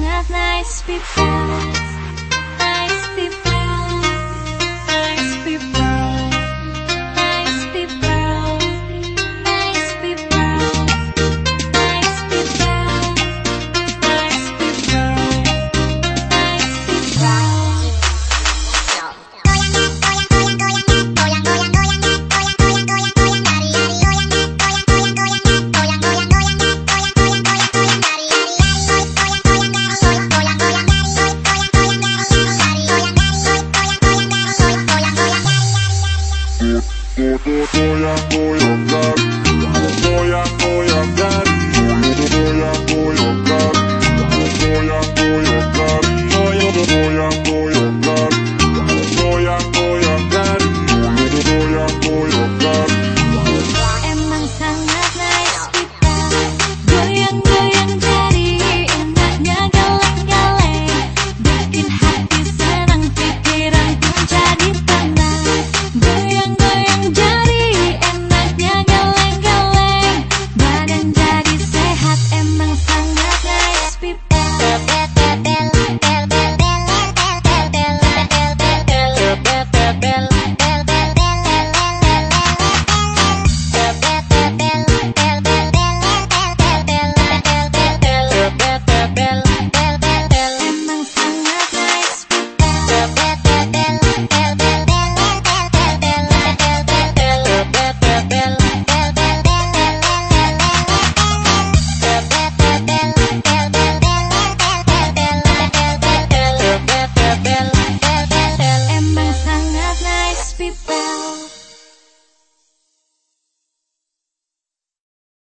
sangat nice people, nice people. hat.